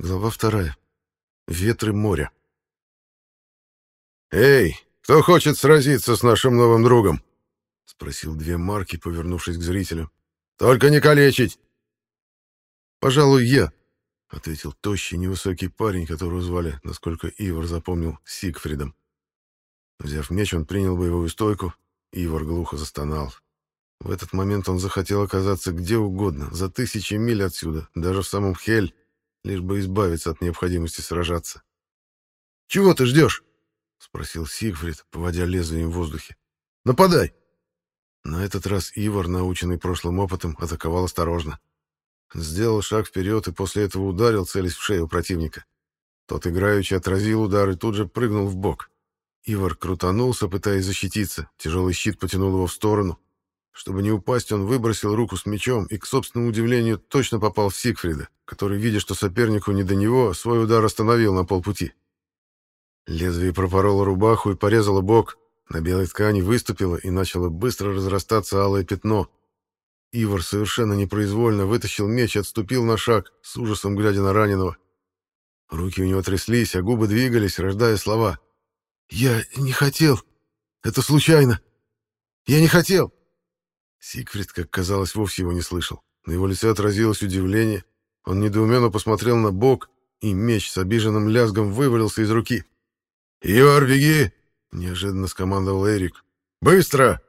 Глава вторая. Ветры моря. «Эй, кто хочет сразиться с нашим новым другом?» — спросил две марки, повернувшись к зрителю. «Только не калечить!» «Пожалуй, я», — ответил тощий, невысокий парень, которого звали, насколько Ивар запомнил, Сигфридом. Взяв меч, он принял боевую стойку, Ивар глухо застонал. В этот момент он захотел оказаться где угодно, за тысячи миль отсюда, даже в самом Хель, лишь бы избавиться от необходимости сражаться. «Чего ты ждешь?» — спросил Сигфрид, поводя лезвием в воздухе. «Нападай!» На этот раз Ивар, наученный прошлым опытом, атаковал осторожно. Сделал шаг вперед и после этого ударил, целясь в шею противника. Тот играючи отразил удар и тут же прыгнул в бок. Ивар крутанулся, пытаясь защититься. Тяжелый щит потянул его в сторону. Чтобы не упасть, он выбросил руку с мечом и, к собственному удивлению, точно попал в Сигфрида, который, видя, что сопернику не до него, свой удар остановил на полпути. Лезвие пропороло рубаху и порезало бок. На белой ткани выступило и начало быстро разрастаться алое пятно. Ивар совершенно непроизвольно вытащил меч и отступил на шаг, с ужасом глядя на раненого. Руки у него тряслись, а губы двигались, рождая слова. «Я не хотел. Это случайно. Я не хотел!» Сигфрид, как казалось, вовсе его не слышал. На его лице отразилось удивление. Он недоуменно посмотрел на бок, и меч с обиженным лязгом вывалился из руки. «Ивар, беги!» — неожиданно скомандовал Эрик. «Быстро!»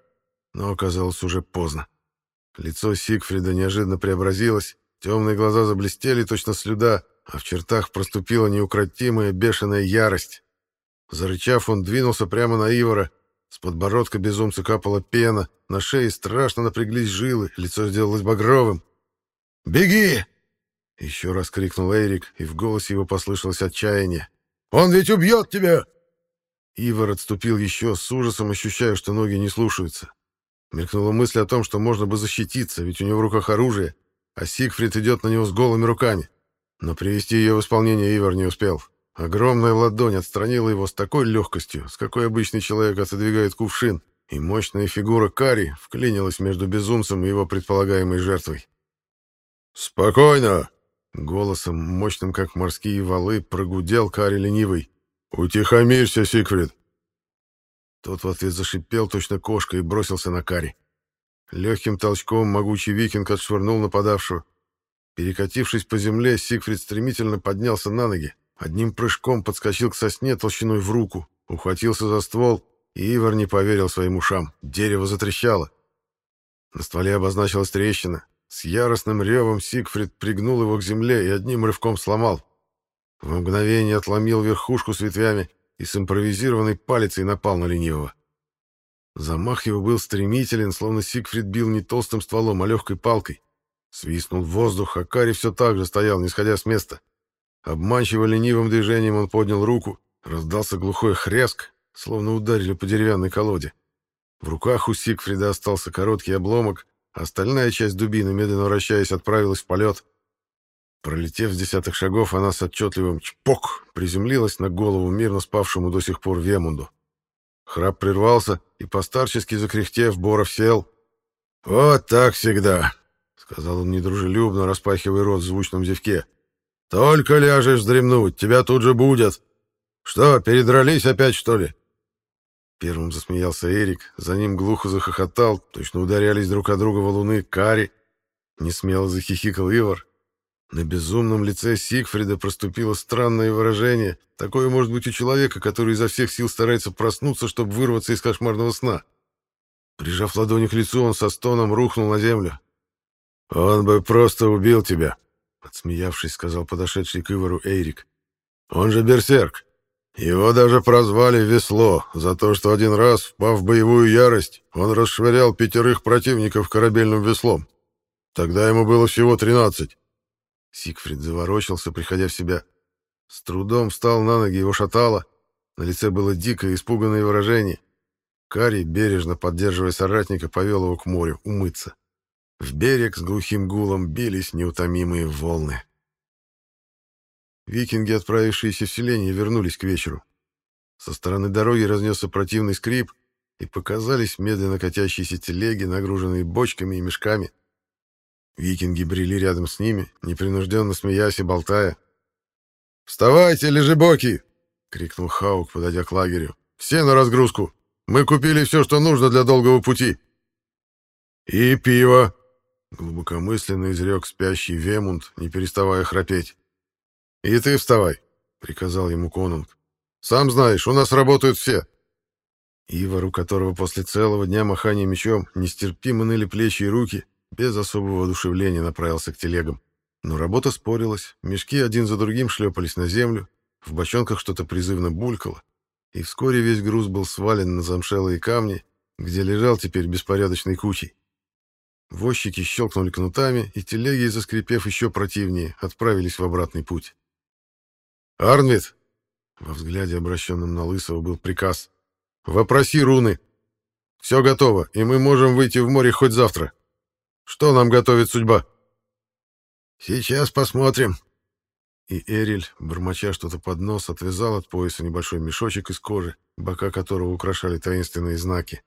Но оказалось уже поздно. Лицо Сигфрида неожиданно преобразилось, темные глаза заблестели точно слюда, а в чертах проступила неукротимая бешеная ярость. Зарычав, он двинулся прямо на Ивара, с подбородка безумца капала пена, на шее страшно напряглись жилы, лицо сделалось багровым. «Беги!» — еще раз крикнул Эрик, и в голосе его послышалось отчаяние. «Он ведь убьет тебя!» Ивар отступил еще, с ужасом ощущая, что ноги не слушаются. Мелькнула мысль о том, что можно бы защититься, ведь у него в руках оружие, а Сигфрид идет на него с голыми руками. Но привести ее в исполнение Ивар не успел. Огромная ладонь отстранила его с такой легкостью, с какой обычный человек отодвигает кувшин, и мощная фигура Кари вклинилась между безумцем и его предполагаемой жертвой. «Спокойно!» — голосом, мощным как морские валы, прогудел Кари ленивый. «Утихомирься, Сигфрид!» Тот в ответ зашипел точно кошка и бросился на Кари. Легким толчком могучий викинг отшвырнул нападавшего. Перекатившись по земле, Сигфрид стремительно поднялся на ноги, Одним прыжком подскочил к сосне толщиной в руку, ухватился за ствол, и Ивар не поверил своим ушам. Дерево затрещало. На стволе обозначилась трещина. С яростным ревом Сигфрид пригнул его к земле и одним рывком сломал. В мгновение отломил верхушку с ветвями и с импровизированной палицей напал на ленивого. Замах его был стремителен, словно Сигфрид бил не толстым стволом, а легкой палкой. Свистнул воздух, а Кари все так же стоял, не сходя с места. Обманчиво ленивым движением он поднял руку, раздался глухой хряск, словно ударили по деревянной колоде. В руках у Сигфрида остался короткий обломок, а остальная часть дубины, медленно вращаясь, отправилась в полет. Пролетев с десятых шагов, она с отчетливым чпок приземлилась на голову мирно спавшему до сих пор Вемунду. Храп прервался, и постарчески закряхтев, Боров сел. «Вот так всегда», — сказал он недружелюбно, распахивая рот в звучном зевке. Только ляжешь вздремнуть, тебя тут же будет. Что, передрались опять, что ли?» Первым засмеялся Эрик, за ним глухо захохотал, точно ударялись друг от друга валуны Кари. Несмело захихикал Ивар. На безумном лице Сигфрида проступило странное выражение. Такое может быть у человека, который изо всех сил старается проснуться, чтобы вырваться из кошмарного сна. Прижав ладони к лицу, он со стоном рухнул на землю. «Он бы просто убил тебя», Отсмеявшись, сказал подошедший к Ивару Эйрик. «Он же берсерк. Его даже прозвали Весло за то, что один раз, впав в боевую ярость, он расшвырял пятерых противников корабельным веслом. Тогда ему было всего тринадцать». Сигфрид заворочился, приходя в себя. С трудом встал на ноги, его шатало. На лице было дикое, испуганное выражение. Карий, бережно поддерживая соратника, повел его к морю умыться. В берег с глухим гулом бились неутомимые волны. Викинги, отправившиеся в селение, вернулись к вечеру. Со стороны дороги разнесся противный скрип, и показались медленно катящиеся телеги, нагруженные бочками и мешками. Викинги брели рядом с ними, непринужденно смеясь и болтая. «Вставайте, лежебоки!» — крикнул Хаук, подойдя к лагерю. «Все на разгрузку! Мы купили все, что нужно для долгого пути!» «И пиво!» — глубокомысленно изрек спящий Вемунд, не переставая храпеть. «И ты вставай!» — приказал ему конунг. «Сам знаешь, у нас работают все!» Ивар, у которого после целого дня махания мечом нестерпимо ныли плечи и руки, без особого одушевления направился к телегам. Но работа спорилась, мешки один за другим шлепались на землю, в бочонках что-то призывно булькало, и вскоре весь груз был свален на замшелые камни, где лежал теперь беспорядочной кучей. Возчики щелкнули кнутами, и телеги, заскрипев еще противнее, отправились в обратный путь. «Арнвид!» — во взгляде, обращенном на Лысого, был приказ. «Вопроси руны. Все готово, и мы можем выйти в море хоть завтра. Что нам готовит судьба?» «Сейчас посмотрим». И Эриль, бормоча что-то под нос, отвязал от пояса небольшой мешочек из кожи, бока которого украшали таинственные знаки.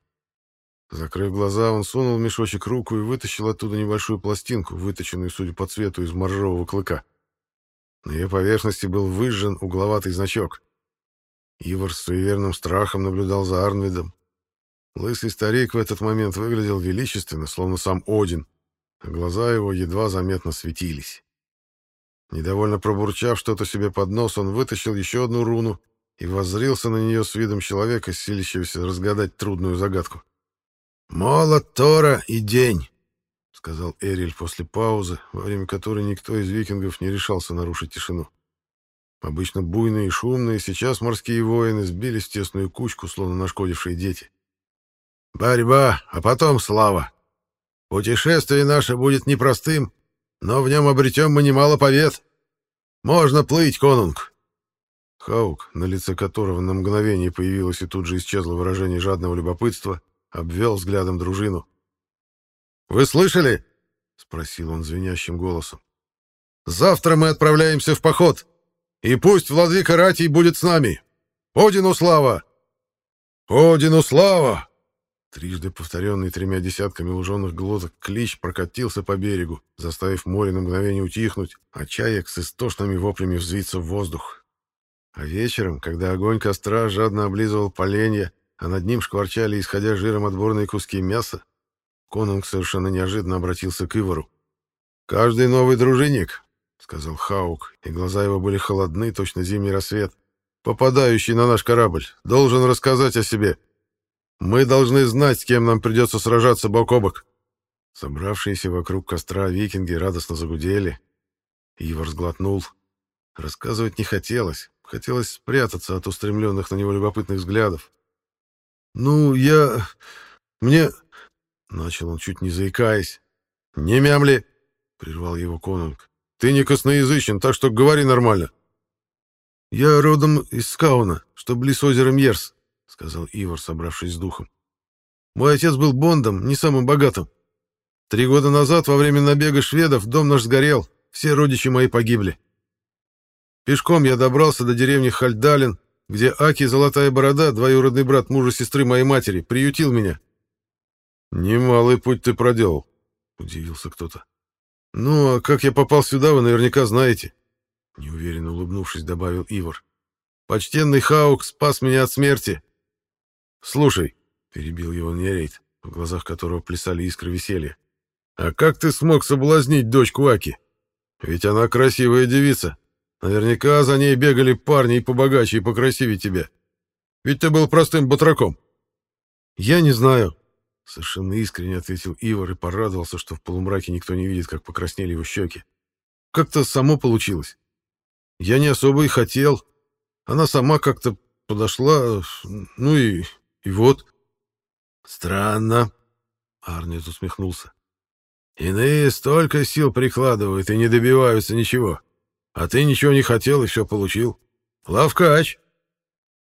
Закрыв глаза, он сунул мешочек руку и вытащил оттуда небольшую пластинку, выточенную, судя по цвету, из моржового клыка. На ее поверхности был выжжен угловатый значок. Ивар с суеверным страхом наблюдал за Арнвидом. Лысый старик в этот момент выглядел величественно, словно сам Один, а глаза его едва заметно светились. Недовольно пробурчав что-то себе под нос, он вытащил еще одну руну и воззрился на нее с видом человека, силящегося разгадать трудную загадку. «Молот Тора и день», — сказал Эриль после паузы, во время которой никто из викингов не решался нарушить тишину. Обычно буйные и шумные, сейчас морские воины сбились в тесную кучку, словно нашкодившие дети. «Борьба, а потом слава. Путешествие наше будет непростым, но в нем обретем мы немало побед. Можно плыть, конунг». Хаук, на лице которого на мгновение появилось и тут же исчезло выражение жадного любопытства, — обвел взглядом дружину. «Вы слышали?» — спросил он звенящим голосом. «Завтра мы отправляемся в поход, и пусть владыка Ратий будет с нами. Одину слава!» «Одину слава!» Трижды повторенный тремя десятками луженых глоток клич прокатился по берегу, заставив море на мгновение утихнуть, а чаек с истошными воплями взвиться в воздух. А вечером, когда огонь костра жадно облизывал поленья, а над ним шкварчали, исходя жиром отборные куски мяса, Конунг совершенно неожиданно обратился к Ивару. «Каждый новый дружинник», — сказал Хаук, и глаза его были холодны, точно зимний рассвет, попадающий на наш корабль, должен рассказать о себе. Мы должны знать, с кем нам придется сражаться бок о бок». Собравшиеся вокруг костра викинги радостно загудели. Ивар сглотнул. Рассказывать не хотелось. Хотелось спрятаться от устремленных на него любопытных взглядов. «Ну, я... мне...» — начал он, чуть не заикаясь. «Не мямли!» — прервал его конунг. «Ты не косноязычен, так что говори нормально». «Я родом из Скауна, что близ озера Мьерс», — сказал Ивар, собравшись с духом. «Мой отец был бондом, не самым богатым. Три года назад, во время набега шведов, дом наш сгорел, все родичи мои погибли. Пешком я добрался до деревни Хальдалин, где Аки Золотая Борода, двоюродный брат мужа сестры моей матери, приютил меня. «Немалый путь ты проделал», — удивился кто-то. «Ну, а как я попал сюда, вы наверняка знаете», — неуверенно улыбнувшись, добавил Ивар. «Почтенный Хаук спас меня от смерти». «Слушай», — перебил его Нерейт, в глазах которого плясали искры веселья, «а как ты смог соблазнить дочку Аки? Ведь она красивая девица». Наверняка за ней бегали парни и побогаче, и покрасивее тебя. Ведь ты был простым батраком. Я не знаю, совершенно искренне ответил Ивар и порадовался, что в полумраке никто не видит, как покраснели его щеки. Как-то само получилось. Я не особо и хотел. Она сама как-то подошла, ну и... и вот. Странно, Арнет усмехнулся. Иные столько сил прикладывают и не добиваются ничего. А ты ничего не хотел и все получил. Лавкач.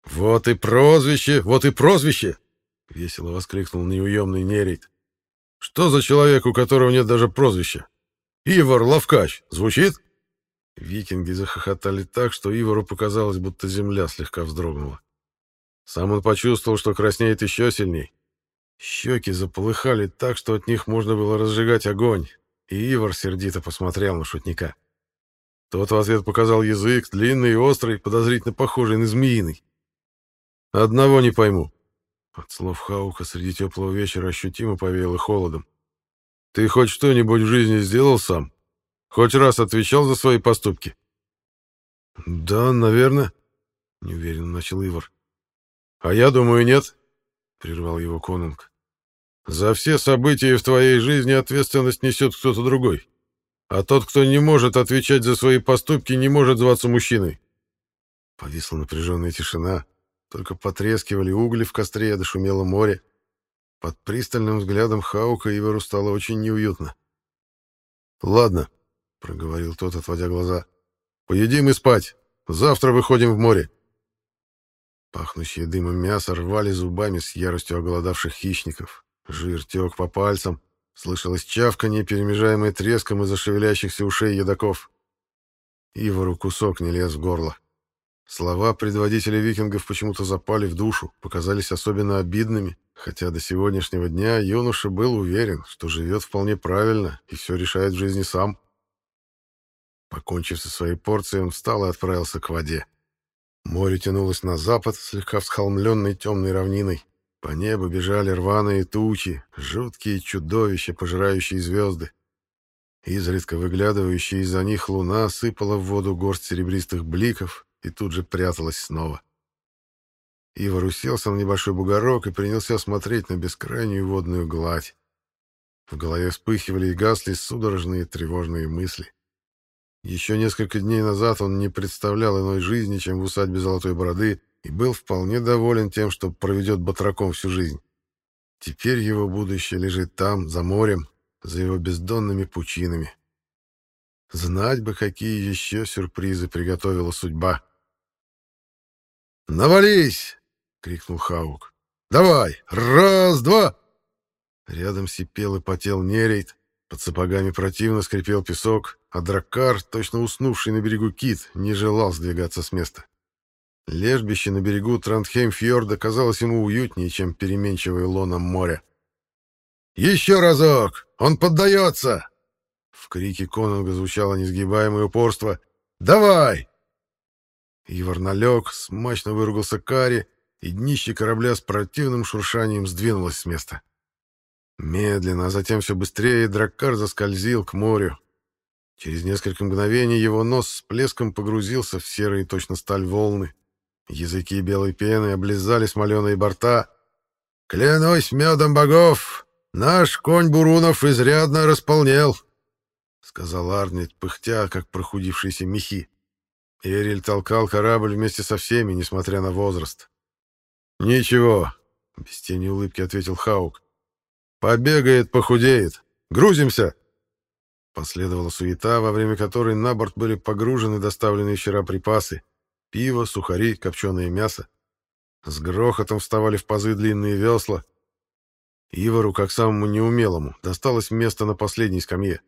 Вот и прозвище, вот и прозвище, весело воскликнул неуемный Нерит. Что за человек, у которого нет даже прозвища? Ивар Лавкач. Звучит? Викинги захохотали так, что Ивару показалось, будто земля слегка вздрогнула. Сам он почувствовал, что краснеет еще сильней. Щеки заполыхали так, что от них можно было разжигать огонь, и Ивар сердито посмотрел на шутника. Тот в ответ показал язык, длинный и острый, подозрительно похожий на змеиный. «Одного не пойму». От слов Хаука среди теплого вечера ощутимо повеяло холодом. «Ты хоть что-нибудь в жизни сделал сам? Хоть раз отвечал за свои поступки?» «Да, наверное», — неуверенно начал Ивар. «А я думаю, нет», — прервал его Конунг. «За все события в твоей жизни ответственность несет кто-то другой. А тот, кто не может отвечать за свои поступки, не может зваться мужчиной». Повисла напряженная тишина. Только потрескивали угли в костре, дошумело море. Под пристальным взглядом Хаука Ивару стало очень неуютно. «Ладно», — проговорил тот, отводя глаза. «Поедим и спать. Завтра выходим в море». Пахнущее дымом мясо рвали зубами с яростью оголодавших хищников. Жир тек по пальцам, слышалось чавканье, перемежаемое треском из-за шевелящихся ушей едоков. Ивару кусок не лез в горло. Слова предводителя викингов почему-то запали в душу, показались особенно обидными, хотя до сегодняшнего дня юноша был уверен, что живет вполне правильно и все решает в жизни сам. Покончив со своей порцией, он встал и отправился к воде. Море тянулось на запад, слегка всхолмленной темной равниной. По небу бежали рваные тучи, жуткие чудовища, пожирающие звезды. Изредка выглядывающая из-за них луна сыпала в воду горсть серебристых бликов и тут же пряталась снова. Ивар уселся на небольшой бугорок и принялся смотреть на бескрайнюю водную гладь. В голове вспыхивали и гасли судорожные тревожные мысли. Еще несколько дней назад он не представлял иной жизни, чем в усадьбе Золотой Бороды, и был вполне доволен тем, что проведет батраком всю жизнь. Теперь его будущее лежит там, за морем, за его бездонными пучинами. Знать бы, какие еще сюрпризы приготовила судьба. «Навались!» — крикнул Хаук. «Давай! Раз, два!» Рядом сипел и потел нерейт, под сапогами противно скрипел песок, а драккар, точно уснувший на берегу кит, не желал сдвигаться с места. Лежбище на берегу Трандхейм-фьорда казалось ему уютнее, чем переменчивое лоном моря. «Еще разок! Он поддается!» В крике Конунга звучало несгибаемое упорство. «Давай!» Ивар налег, смачно выругался Кари, и днище корабля с противным шуршанием сдвинулось с места. Медленно, а затем все быстрее драккар заскользил к морю, Через несколько мгновений его нос с плеском погрузился в серые точно сталь волны. Языки белой пены облизали смоленые борта. «Клянусь медом богов, наш конь Бурунов изрядно располнел», — сказал Арнет, пыхтя, как прохудившиеся мехи. Эриль толкал корабль вместе со всеми, несмотря на возраст. «Ничего», — без тени улыбки ответил Хаук. «Побегает, похудеет. Грузимся!» Последовала суета, во время которой на борт были погружены доставленные вчера припасы. Пиво, сухари, копченое мясо. С грохотом вставали в пазы длинные весла. Ивару, как самому неумелому, досталось место на последней скамье.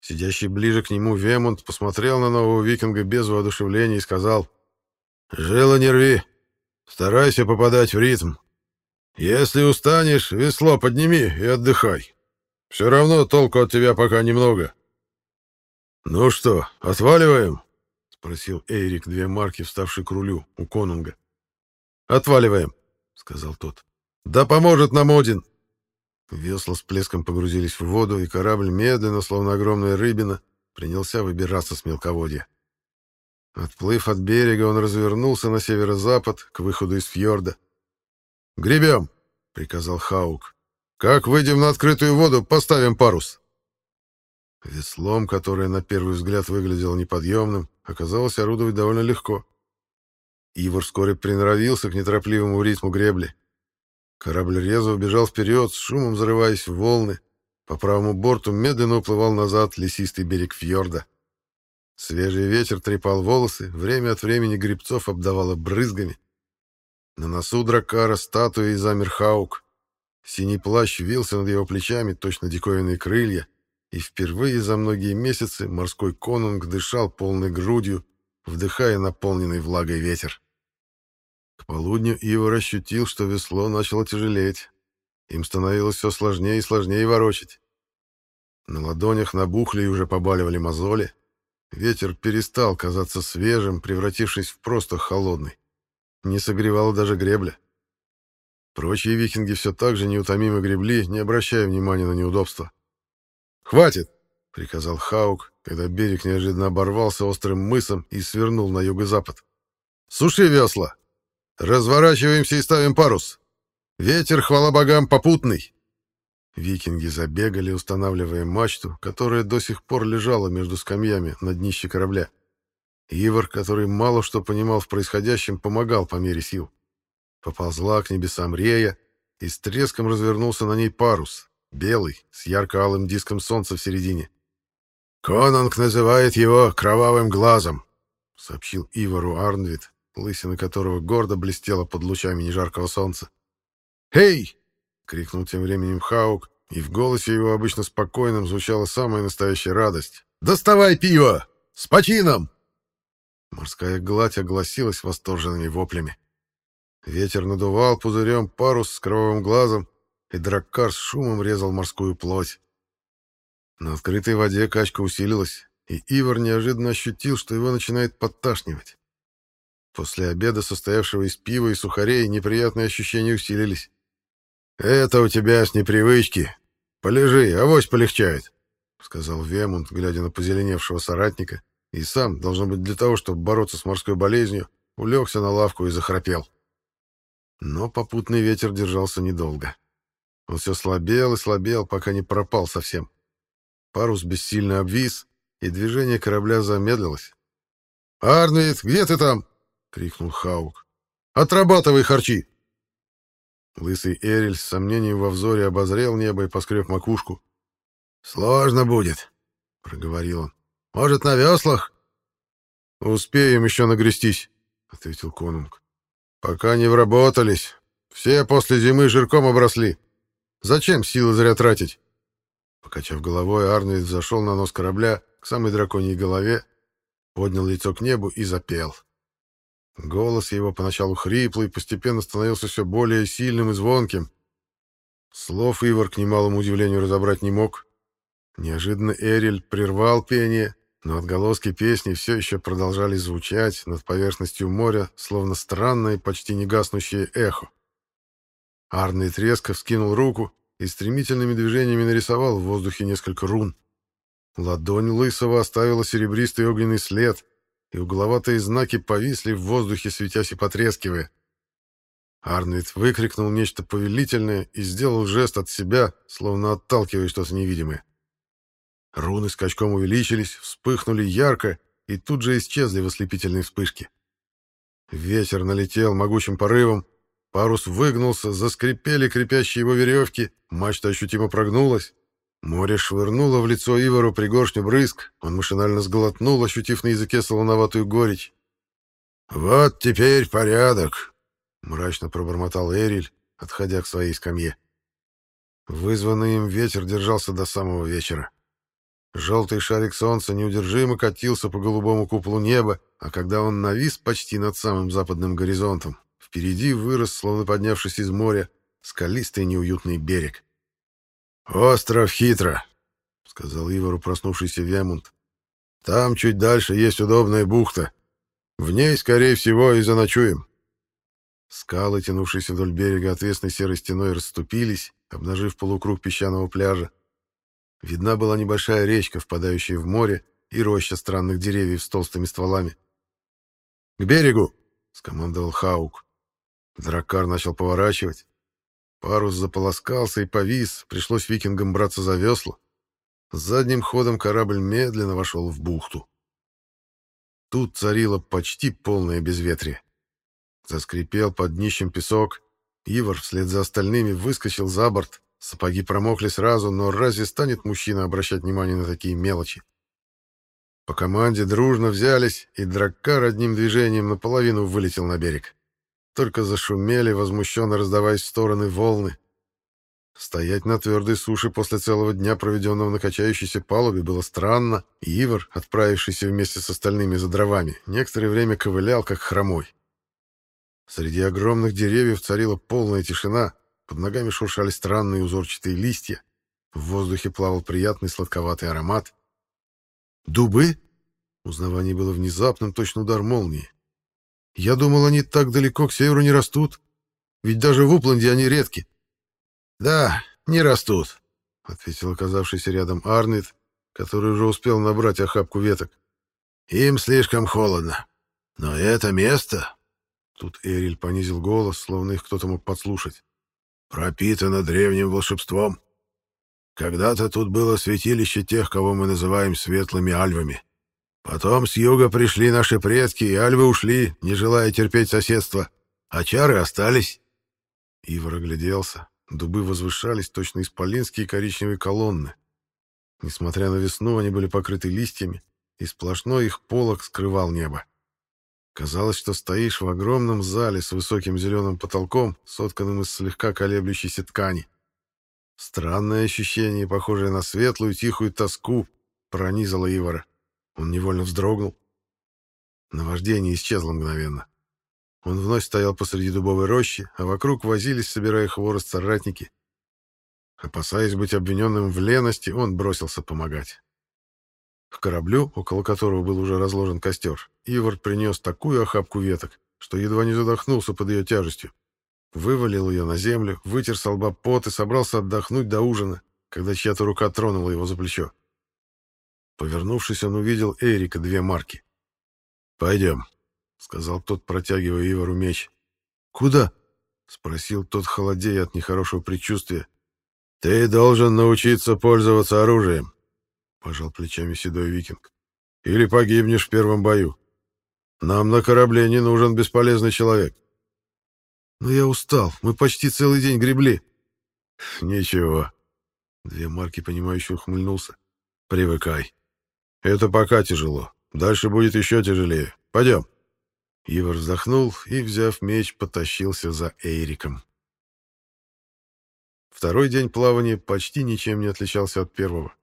Сидящий ближе к нему Вемонт посмотрел на нового викинга без воодушевления и сказал, «Жило не рви, старайся попадать в ритм. Если устанешь, весло подними и отдыхай. Все равно толку от тебя пока немного. Ну что, отваливаем? Спросил Эйрик две марки, вставший к рулю у Конунга. Отваливаем, сказал тот. Да поможет нам Один. Весла с плеском погрузились в воду, и корабль медленно, словно огромная рыбина, принялся выбираться с мелководья. Отплыв от берега, он развернулся на северо-запад, к выходу из фьорда. «Гребем!» — приказал Хаук. Как выйдем на открытую воду, поставим парус. Веслом, которое на первый взгляд выглядело неподъемным, оказалось орудовать довольно легко. Ивар вскоре приноровился к неторопливому ритму гребли. Корабль резво убежал вперед, с шумом взрываясь в волны. По правому борту медленно уплывал назад лесистый берег фьорда. Свежий ветер трепал волосы, время от времени грибцов обдавало брызгами. На носу дракара статуей замер Хаук. Синий плащ вился над его плечами, точно диковинные крылья, и впервые за многие месяцы морской конунг дышал полной грудью, вдыхая наполненный влагой ветер. К полудню Ивар ощутил, что весло начало тяжелеть. Им становилось все сложнее и сложнее ворочать. На ладонях набухли и уже побаливали мозоли. ветер перестал казаться свежим, превратившись в просто холодный. Не согревала даже гребля. Прочие викинги все так же неутомимо гребли, не обращая внимания на неудобства. «Хватит!» — приказал Хаук, когда берег неожиданно оборвался острым мысом и свернул на юго-запад. «Суши весла! Разворачиваемся и ставим парус! Ветер, хвала богам, попутный!» Викинги забегали, устанавливая мачту, которая до сих пор лежала между скамьями на днище корабля. Ивар, который мало что понимал в происходящем, помогал по мере сил. Поползла к небесам рея, и с треском развернулся на ней парус, белый, с ярко-алым диском солнца в середине. «Конанг называет его кровавым глазом», — сообщил Ивару Арнвид, лысина которого гордо блестела под лучами нежаркого солнца. «Эй!» — крикнул тем временем Хаук, и в голосе его обычно спокойном звучала самая настоящая радость. «Доставай пиво! С почином!» Морская гладь огласилась восторженными воплями. Ветер надувал пузырем парус с кровавым глазом, и драккар с шумом резал морскую плоть. На открытой воде качка усилилась, и Ивар неожиданно ощутил, что его начинает подташнивать. После обеда, состоявшего из пива и сухарей, неприятные ощущения усилились. «Это у тебя с непривычки. Полежи, авось полегчает», — сказал Вемунд, глядя на позеленевшего соратника, и сам, должно быть, для того, чтобы бороться с морской болезнью, улегся на лавку и захрапел. Но попутный ветер держался недолго. Он все слабел и слабел, пока не пропал совсем. Парус бессильно обвис, и движение корабля замедлилось. «Арнвид, где ты там?» — крикнул Хаук. «Отрабатывай харчи!» Лысый Эриль с сомнением во взоре обозрел небо и поскреб макушку. «Сложно будет», — проговорил он. «Может, на веслах?» «Успеем еще нагрестись», — ответил конунг. Пока не вработались. Все после зимы жирком обросли. Зачем силы зря тратить? Покачав головой, Арнольд зашел на нос корабля к самой драконьей голове, поднял лицо к небу и запел. Голос его поначалу хриплый, постепенно становился все более сильным и звонким. Слов Ивар к немалому удивлению разобрать не мог. Неожиданно Эриль прервал пение но отголоски песни все еще продолжали звучать над поверхностью моря, словно странное, почти негаснущее эхо. Арный резко вскинул руку и стремительными движениями нарисовал в воздухе несколько рун. Ладонь Лысого оставила серебристый огненный след, и угловатые знаки повисли в воздухе, светясь и потрескивая. Арнвид выкрикнул нечто повелительное и сделал жест от себя, словно отталкивая что-то невидимое. Руны скачком увеличились, вспыхнули ярко и тут же исчезли в ослепительной вспышке. Ветер налетел могучим порывом, парус выгнулся, заскрипели крепящие его веревки, мачта ощутимо прогнулась. Море швырнуло в лицо Ивару пригоршню брызг, он машинально сглотнул, ощутив на языке солоноватую горечь. «Вот теперь порядок», — мрачно пробормотал Эриль, отходя к своей скамье. Вызванный им ветер держался до самого вечера. Желтый шарик солнца неудержимо катился по голубому куполу неба, а когда он навис почти над самым западным горизонтом, впереди вырос, словно поднявшись из моря, скалистый неуютный берег. «Остров Хитро», — сказал Ивару проснувшийся Вемунд. «Там чуть дальше есть удобная бухта. В ней, скорее всего, и заночуем». Скалы, тянувшиеся вдоль берега отвесной серой стеной, расступились, обнажив полукруг песчаного пляжа. Видна была небольшая речка, впадающая в море, и роща странных деревьев с толстыми стволами. «К берегу!» — скомандовал Хаук. Драккар начал поворачивать. Парус заполоскался и повис, пришлось викингам браться за весла. Задним ходом корабль медленно вошел в бухту. Тут царило почти полное безветрие. Заскрипел под днищем песок. Ивар вслед за остальными выскочил за борт. Сапоги промокли сразу, но разве станет мужчина обращать внимание на такие мелочи? По команде дружно взялись, и драккар одним движением наполовину вылетел на берег. Только зашумели, возмущенно раздаваясь в стороны волны. Стоять на твердой суше после целого дня, проведенного на качающейся палубе, было странно, Ивар, отправившийся вместе с остальными за дровами, некоторое время ковылял, как хромой. Среди огромных деревьев царила полная тишина, под ногами шуршали странные узорчатые листья. В воздухе плавал приятный сладковатый аромат. «Дубы?» Узнавание было внезапным, точно удар молнии. Я думал, они так далеко к северу не растут. Ведь даже в Упланде они редки. Да, не растут, — ответил оказавшийся рядом Арнит, который уже успел набрать охапку веток. Им слишком холодно. Но это место... Тут Эриль понизил голос, словно их кто-то мог подслушать. Пропитано древним волшебством. Когда-то тут было святилище тех, кого мы называем светлыми альвами. Потом с юга пришли наши предки, и альвы ушли, не желая терпеть соседство. А чары остались. Ивар огляделся. Дубы возвышались, точно исполинские коричневые колонны. Несмотря на весну, они были покрыты листьями, и сплошной их полог скрывал небо. Казалось, что стоишь в огромном зале с высоким зеленым потолком, сотканным из слегка колеблющейся ткани. Странное ощущение, похожее на светлую, тихую тоску, пронизало Ивара. Он невольно вздрогнул. Наваждение исчезло мгновенно. Он вновь стоял посреди дубовой рощи, а вокруг возились, собирая хворост соратники. Опасаясь быть обвиненным в лености, он бросился помогать. К кораблю, около которого был уже разложен костер, Ивар принес такую охапку веток, что едва не задохнулся под ее тяжестью. Вывалил ее на землю, вытер с лба пот и собрался отдохнуть до ужина, когда чья-то рука тронула его за плечо. Повернувшись, он увидел Эрика две марки. «Пойдем», — сказал тот, протягивая Ивару меч. «Куда?» — спросил тот, холодея от нехорошего предчувствия. «Ты должен научиться пользоваться оружием», — пожал плечами седой викинг. «Или погибнешь в первом бою. Нам на корабле не нужен бесполезный человек». «Но я устал. Мы почти целый день гребли». «Ничего». Две марки, понимающе ухмыльнулся. «Привыкай. Это пока тяжело. Дальше будет еще тяжелее. Пойдем». Ивар вздохнул и, взяв меч, потащился за Эйриком. Второй день плавания почти ничем не отличался от первого.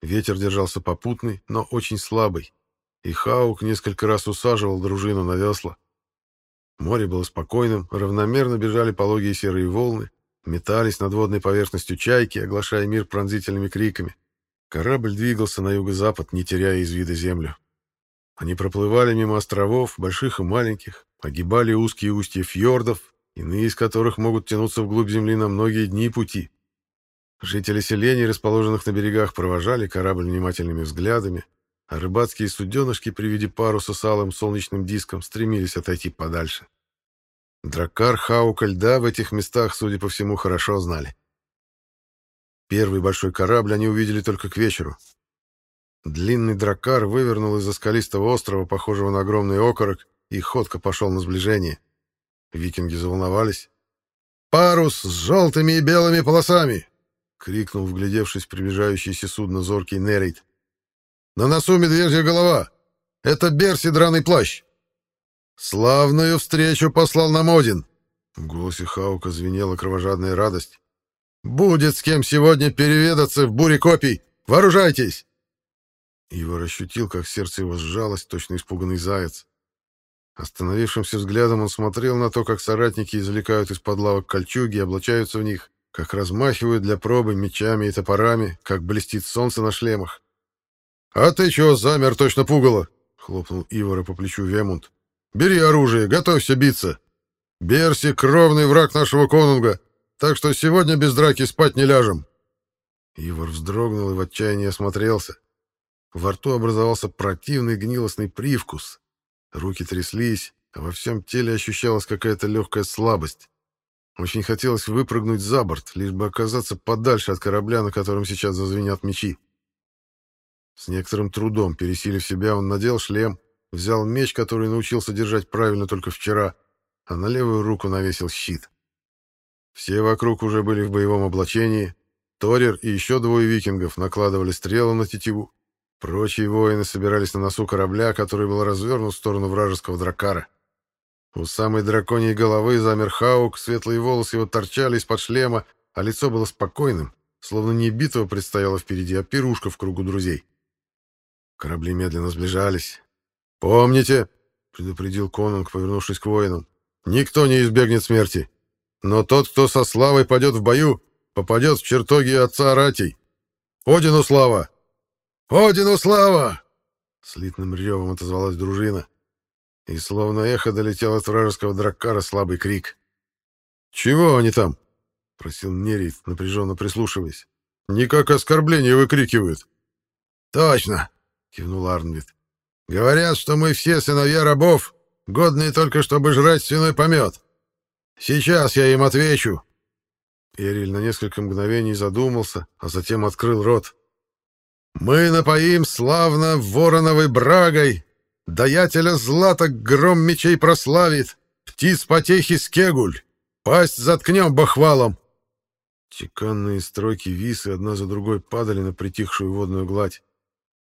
Ветер держался попутный, но очень слабый, и Хаук несколько раз усаживал дружину на весла. Море было спокойным, равномерно бежали пологие серые волны, метались над водной поверхностью чайки, оглашая мир пронзительными криками. Корабль двигался на юго-запад, не теряя из вида землю. Они проплывали мимо островов, больших и маленьких, огибали узкие устья фьордов, иные из которых могут тянуться вглубь земли на многие дни пути. Жители селений, расположенных на берегах, провожали корабль внимательными взглядами, а рыбацкие суденышки при виде паруса с алым солнечным диском стремились отойти подальше. Драккар Хаука льда в этих местах, судя по всему, хорошо знали. Первый большой корабль они увидели только к вечеру. Длинный драккар вывернул из-за скалистого острова, похожего на огромный окорок, и ходко пошел на сближение. Викинги заволновались. «Парус с желтыми и белыми полосами!» — крикнул, вглядевшись в приближающееся судно зоркий Нерейт. «На носу медвежья голова! Это Берси драный плащ!» «Славную встречу послал нам Один!» В голосе Хаука звенела кровожадная радость. «Будет с кем сегодня переведаться в буре копий! Вооружайтесь!» Ивар ощутил, как сердце его сжалось, точно испуганный заяц. Остановившимся взглядом он смотрел на то, как соратники извлекают из-под лавок кольчуги и облачаются в них, как размахивают для пробы мечами и топорами, как блестит солнце на шлемах. «А ты чего замер точно пугало?» — хлопнул Ивара по плечу Вемунд. «Бери оружие, готовься биться. Берси — кровный враг нашего конунга, так что сегодня без драки спать не ляжем». Ивар вздрогнул и в отчаянии осмотрелся. Во рту образовался противный гнилостный привкус, Руки тряслись, а во всем теле ощущалась какая-то легкая слабость. Очень хотелось выпрыгнуть за борт, лишь бы оказаться подальше от корабля, на котором сейчас зазвенят мечи. С некоторым трудом, пересилив себя, он надел шлем, взял меч, который научился держать правильно только вчера, а на левую руку навесил щит. Все вокруг уже были в боевом облачении. Торер и еще двое викингов накладывали стрелы на тетиву. Прочие воины собирались на носу корабля, который был развернут в сторону вражеского дракара. У самой драконьей головы замер Хаук, светлые волосы его торчали из-под шлема, а лицо было спокойным, словно не битва предстояла впереди, а пирушка в кругу друзей. Корабли медленно сближались. «Помните», — предупредил Конунг, повернувшись к воинам, — «никто не избегнет смерти. Но тот, кто со славой пойдет в бою, попадет в чертоги отца Аратий. Одину слава!» «Одину слава!» Слитным ревом отозвалась дружина. И словно эхо долетел от вражеского драккара слабый крик. «Чего они там?» — просил Нерит, напряженно прислушиваясь. «Не как оскорбление выкрикивают». «Точно!» — кивнул Арнвид. «Говорят, что мы все сыновья рабов, годные только, чтобы жрать свиной помет. Сейчас я им отвечу». Эриль на несколько мгновений задумался, а затем открыл рот. «Мы напоим славно вороновой брагой, даятеля злата гром мечей прославит, птиц потехи скегуль, пасть заткнем бахвалом». Чеканные строки висы одна за другой падали на притихшую водную гладь.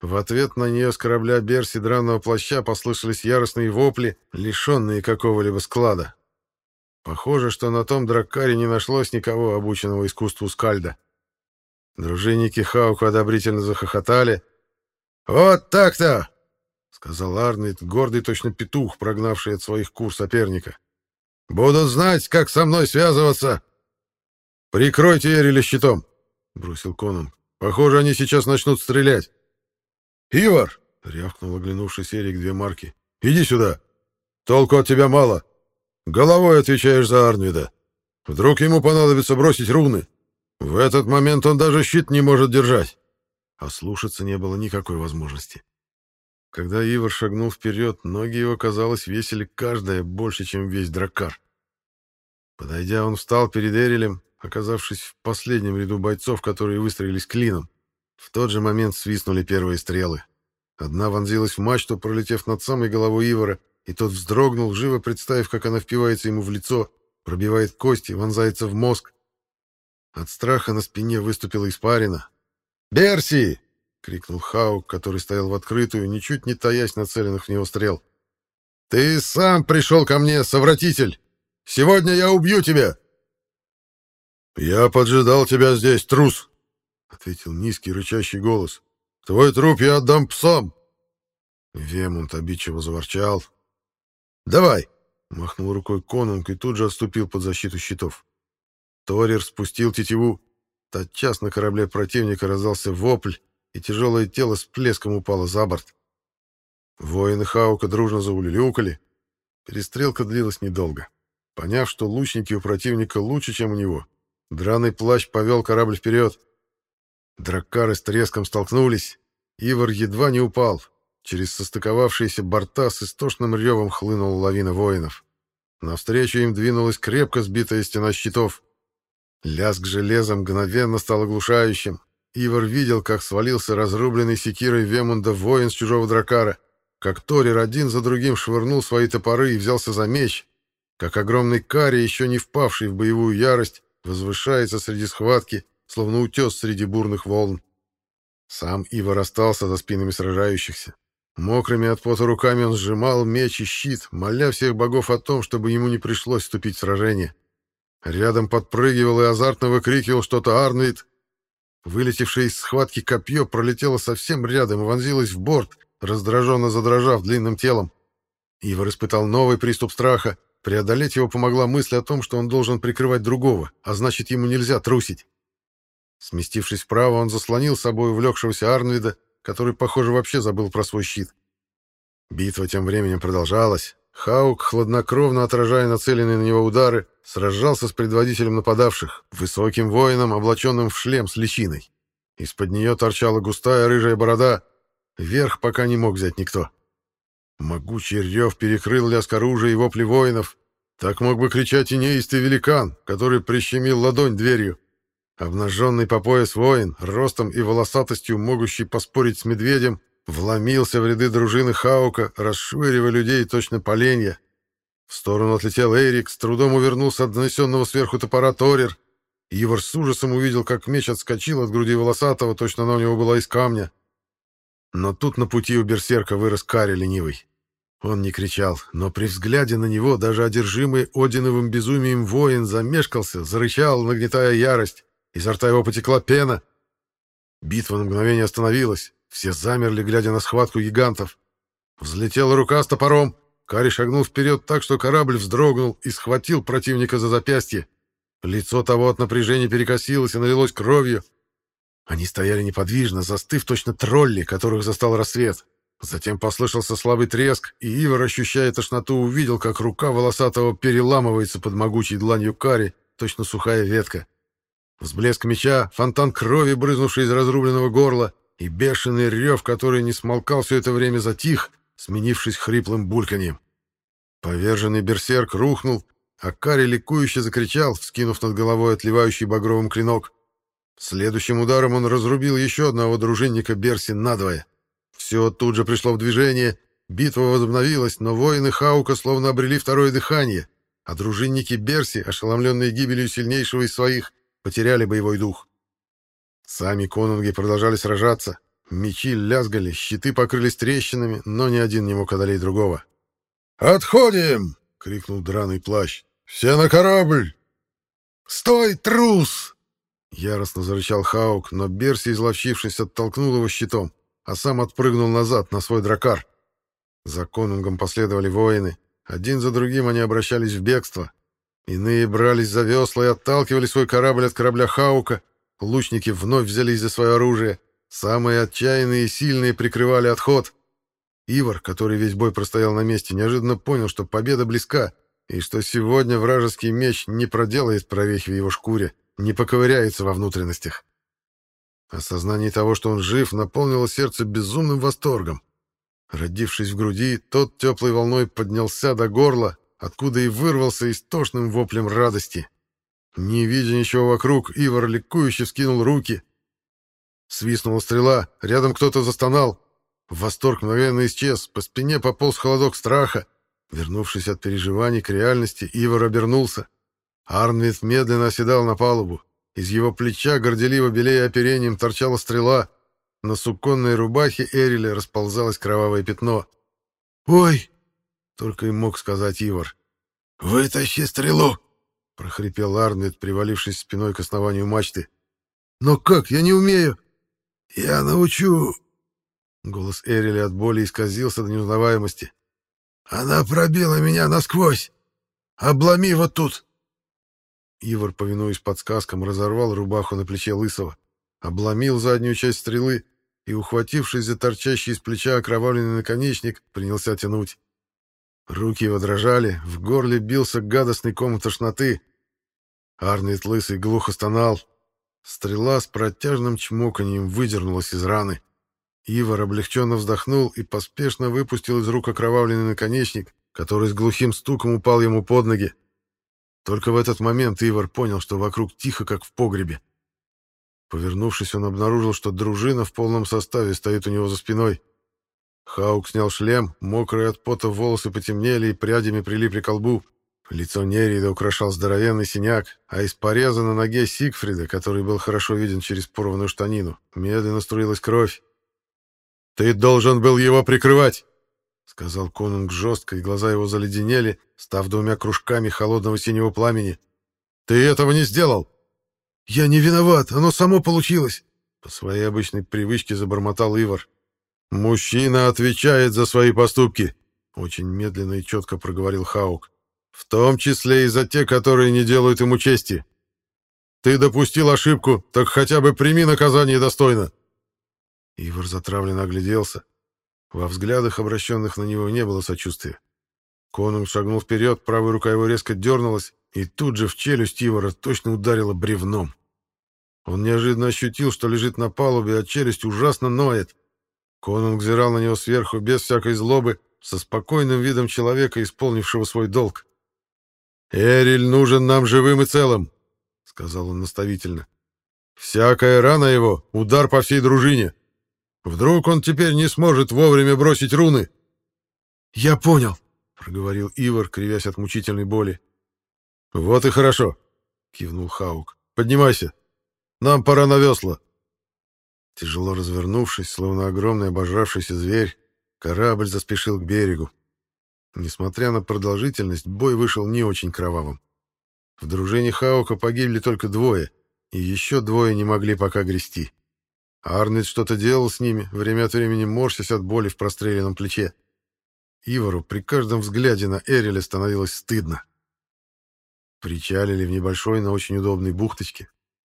В ответ на нее с корабля Берси драного плаща послышались яростные вопли, лишенные какого-либо склада. Похоже, что на том драккаре не нашлось никого, обученного искусству скальда. Дружинники Хаука одобрительно захохотали. «Вот так-то!» — сказал Арнольд, гордый точно петух, прогнавший от своих кур соперника. «Будут знать, как со мной связываться!» «Прикройте Эриля щитом!» — бросил Конан. «Похоже, они сейчас начнут стрелять». «Ивар!» — рявкнул оглянувшись Эрик две марки. «Иди сюда! Толку от тебя мало. Головой отвечаешь за Арнвида. Вдруг ему понадобится бросить руны. В этот момент он даже щит не может держать». А слушаться не было никакой возможности. Когда Ивар шагнул вперед, ноги его, казалось, весили каждая больше, чем весь драккар. Подойдя, он встал перед Эрилем, оказавшись в последнем ряду бойцов, которые выстроились клином. В тот же момент свистнули первые стрелы. Одна вонзилась в мачту, пролетев над самой головой Ивара, и тот вздрогнул, живо представив, как она впивается ему в лицо, пробивает кости, вонзается в мозг. От страха на спине выступила испарина. «Берси!» — крикнул Хаук, который стоял в открытую, ничуть не таясь нацеленных в него стрел. «Ты сам пришел ко мне, совратитель! Сегодня я убью тебя!» «Я поджидал тебя здесь, трус!» — ответил низкий рычащий голос. «Твой труп я отдам псам!» Вемонт обидчиво заворчал. «Давай!» — махнул рукой конунг и тут же отступил под защиту щитов. Торир спустил тетиву. Тотчас на корабле противника раздался вопль, и тяжелое тело с плеском упало за борт. Воины Хаука дружно заулюлюкали. Перестрелка длилась недолго. Поняв, что лучники у противника лучше, чем у него, драный плащ повел корабль вперед. Драккары с треском столкнулись. Ивар едва не упал. Через состыковавшиеся борта с истошным ревом хлынула лавина воинов. Навстречу им двинулась крепко сбитая стена щитов. Лязг железа мгновенно стал оглушающим. Ивар видел, как свалился разрубленный секирой Вемунда воин с чужого дракара, как Торир один за другим швырнул свои топоры и взялся за меч, как огромный карри, еще не впавший в боевую ярость, возвышается среди схватки, словно утес среди бурных волн. Сам Ивар остался за спинами сражающихся. Мокрыми от пота руками он сжимал меч и щит, моля всех богов о том, чтобы ему не пришлось вступить в сражение. Рядом подпрыгивал и азартно выкрикивал что-то Арнвид. Вылетевшее из схватки копье пролетело совсем рядом и вонзилось в борт, раздраженно задрожав длинным телом. Ивар испытал новый приступ страха. Преодолеть его помогла мысль о том, что он должен прикрывать другого, а значит, ему нельзя трусить. Сместившись вправо, он заслонил собой увлекшегося Арнвида, который, похоже, вообще забыл про свой щит. Битва тем временем продолжалась. Хаук, хладнокровно отражая нацеленные на него удары, сражался с предводителем нападавших, высоким воином, облаченным в шлем с личиной. Из-под нее торчала густая рыжая борода. Вверх пока не мог взять никто. Могучий рев перекрыл лязг оружия и вопли воинов. Так мог бы кричать и неистый великан, который прищемил ладонь дверью. Обнаженный по пояс воин, ростом и волосатостью, могущий поспорить с медведем, вломился в ряды дружины Хаука, расшвыривая людей точно поленья. В сторону отлетел Эрик, с трудом увернулся от донесенного сверху топора Торир. Ивар с ужасом увидел, как меч отскочил от груди волосатого, точно она у него была из камня. Но тут на пути у берсерка вырос Кари ленивый. Он не кричал, но при взгляде на него даже одержимый Одиновым безумием воин замешкался, зарычал, нагнетая ярость. Изо рта его потекла пена. Битва на мгновение остановилась. Все замерли, глядя на схватку гигантов. Взлетела рука с топором. Кари шагнул вперед так, что корабль вздрогнул и схватил противника за запястье. Лицо того от напряжения перекосилось и налилось кровью. Они стояли неподвижно, застыв точно тролли, которых застал рассвет. Затем послышался слабый треск, и Ивар, ощущая тошноту, увидел, как рука волосатого переламывается под могучей дланью кари, точно сухая ветка. Взблеск меча, фонтан крови, брызнувший из разрубленного горла, и бешеный рев, который не смолкал все это время, затих, сменившись хриплым бульканьем. Поверженный берсерк рухнул, а Кари ликующе закричал, вскинув над головой отливающий багровым клинок. Следующим ударом он разрубил еще одного дружинника Берси надвое. Все тут же пришло в движение, битва возобновилась, но воины Хаука словно обрели второе дыхание, а дружинники Берси, ошеломленные гибелью сильнейшего из своих, потеряли боевой дух. Сами конунги продолжали сражаться, мечи лязгали, щиты покрылись трещинами, но ни один не мог одолеть другого. «Отходим!» — крикнул драный плащ. «Все на корабль!» «Стой, трус!» Яростно зарычал Хаук, но Берси, изловчившись, оттолкнул его щитом, а сам отпрыгнул назад на свой дракар. За конунгом последовали воины. Один за другим они обращались в бегство. Иные брались за весла и отталкивали свой корабль от корабля Хаука. Лучники вновь взялись за свое оружие. Самые отчаянные и сильные прикрывали отход. Ивар, который весь бой простоял на месте, неожиданно понял, что победа близка, и что сегодня вражеский меч не проделает прорехи в его шкуре, не поковыряется во внутренностях. Осознание того, что он жив, наполнило сердце безумным восторгом. Родившись в груди, тот теплой волной поднялся до горла, откуда и вырвался истошным воплем радости. Не видя ничего вокруг, Ивар ликующе вскинул руки. Свистнула стрела, рядом кто-то застонал. Восторг мгновенно исчез, по спине пополз холодок страха. Вернувшись от переживаний к реальности, Ивар обернулся. Арнвид медленно оседал на палубу. Из его плеча, горделиво белея оперением, торчала стрела. На суконной рубахе Эриля расползалось кровавое пятно. «Ой!» — только и мог сказать Ивар. «Вытащи стрелу!» — прохрипел Арнвид, привалившись спиной к основанию мачты. «Но как? Я не умею!» «Я научу!» Голос Эриля от боли исказился до неузнаваемости. «Она пробила меня насквозь! Обломи вот тут!» Ивар, повинуясь подсказкам, разорвал рубаху на плече Лысого, обломил заднюю часть стрелы и, ухватившись за торчащий из плеча окровавленный наконечник, принялся тянуть. Руки его дрожали, в горле бился гадостный ком тошноты. Арнвид Лысый глухо стонал. Стрела с протяжным чмоканьем выдернулась из раны. Ивар облегченно вздохнул и поспешно выпустил из рук окровавленный наконечник, который с глухим стуком упал ему под ноги. Только в этот момент Ивар понял, что вокруг тихо, как в погребе. Повернувшись, он обнаружил, что дружина в полном составе стоит у него за спиной. Хаук снял шлем, мокрые от пота волосы потемнели и прядями прилипли к лбу. Лицо Нерида украшал здоровенный синяк, а из пореза на ноге Сигфрида, который был хорошо виден через порванную штанину, медленно струилась кровь. «Ты должен был его прикрывать!» — сказал конунг жестко, и глаза его заледенели, став двумя кружками холодного синего пламени. «Ты этого не сделал!» «Я не виноват, оно само получилось!» По своей обычной привычке забормотал Ивар. «Мужчина отвечает за свои поступки!» Очень медленно и четко проговорил Хаук. «В том числе и за те, которые не делают ему чести. Ты допустил ошибку, так хотя бы прими наказание достойно!» Ивар затравленно огляделся. Во взглядах, обращенных на него, не было сочувствия. Конунг шагнул вперед, правая рука его резко дернулась, и тут же в челюсть Ивара точно ударила бревном. Он неожиданно ощутил, что лежит на палубе, а челюсть ужасно ноет. Конунг взирал на него сверху, без всякой злобы, со спокойным видом человека, исполнившего свой долг. «Эриль нужен нам живым и целым», — сказал он наставительно. «Всякая рана его — удар по всей дружине. Вдруг он теперь не сможет вовремя бросить руны? Я понял, проговорил Ивар, кривясь от мучительной боли. Вот и хорошо, кивнул Хаук. Поднимайся. Нам пора на весла. Тяжело развернувшись, словно огромный обожравшийся зверь, корабль заспешил к берегу. Несмотря на продолжительность, бой вышел не очень кровавым. В дружине Хаука погибли только двое, и еще двое не могли пока грести. Арнольд что-то делал с ними, время от времени морщась от боли в простреленном плече. Ивару при каждом взгляде на Эриля становилось стыдно. Причалили в небольшой, но очень удобной бухточке.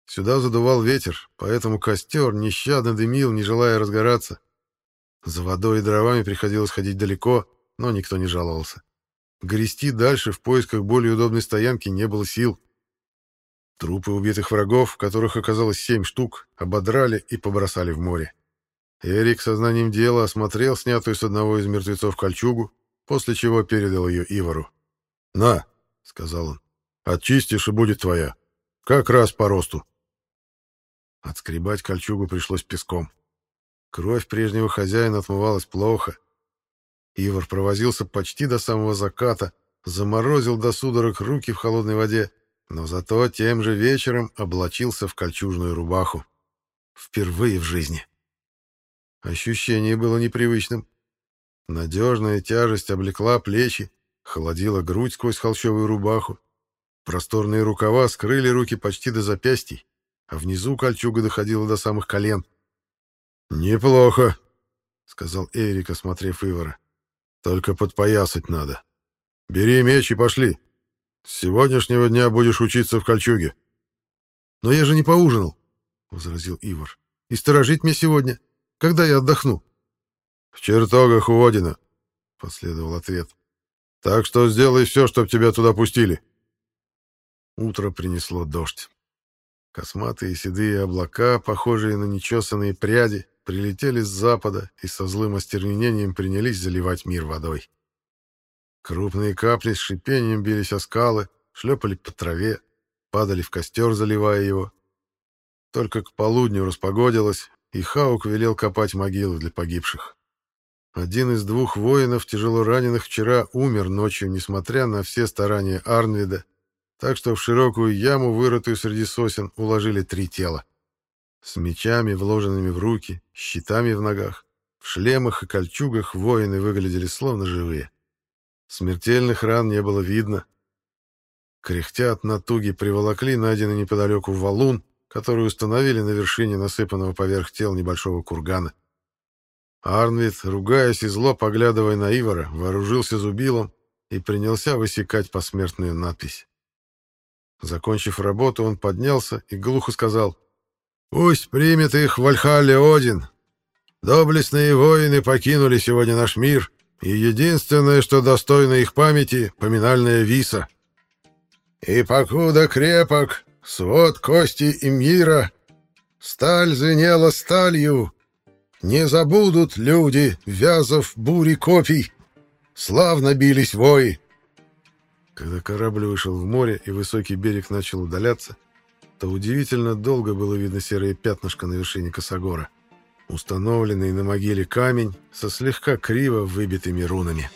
Сюда задувал ветер, поэтому костер нещадно дымил, не желая разгораться. За водой и дровами приходилось ходить далеко, но никто не жаловался. Грести дальше в поисках более удобной стоянки не было сил. Трупы убитых врагов, которых оказалось семь штук, ободрали и побросали в море. Эрик сознанием дела осмотрел снятую с одного из мертвецов кольчугу, после чего передал ее Ивару. «На», — сказал он, — «очистишь и будет твоя. Как раз по росту». Отскребать кольчугу пришлось песком. Кровь прежнего хозяина отмывалась плохо. Ивар провозился почти до самого заката, заморозил до судорог руки в холодной воде, но зато тем же вечером облачился в кольчужную рубаху. Впервые в жизни. Ощущение было непривычным. Надежная тяжесть облекла плечи, холодила грудь сквозь холщовую рубаху. Просторные рукава скрыли руки почти до запястий, а внизу кольчуга доходила до самых колен. «Неплохо», — сказал Эрик, осмотрев Ивара. «Только подпоясать надо. Бери меч и пошли. С сегодняшнего дня будешь учиться в кольчуге». «Но я же не поужинал», — возразил Ивар. «И сторожить мне сегодня. Когда я отдохну?» «В чертогах у Одина», — последовал ответ. «Так что сделай все, чтобы тебя туда пустили». Утро принесло дождь. Косматые седые облака, похожие на нечесанные пряди, прилетели с запада и со злым остервенением принялись заливать мир водой. Крупные капли с шипением бились о скалы, шлепали по траве, падали в костер, заливая его. Только к полудню распогодилось, и Хаук велел копать могилы для погибших. Один из двух воинов, тяжело раненых, вчера умер ночью, несмотря на все старания Арнвида, так что в широкую яму, вырытую среди сосен, уложили три тела. С мечами, вложенными в руки, щитами в ногах, в шлемах и кольчугах воины выглядели словно живые. Смертельных ран не было видно. Кряхтя от натуги приволокли найденный неподалеку валун, который установили на вершине насыпанного поверх тел небольшого кургана. Арнвид, ругаясь и зло поглядывая на Ивара, вооружился зубилом и принялся высекать посмертную надпись. Закончив работу, он поднялся и глухо сказал Пусть примет их Вальхалле Один. Доблестные воины покинули сегодня наш мир, и единственное, что достойно их памяти — поминальная виса. И покуда крепок свод кости и мира, сталь звенела сталью, не забудут люди, вязов бури копий, славно бились вои. Когда корабль вышел в море и высокий берег начал удаляться, то удивительно долго было видно серое пятнышко на вершине косогора, установленный на могиле камень со слегка криво выбитыми рунами.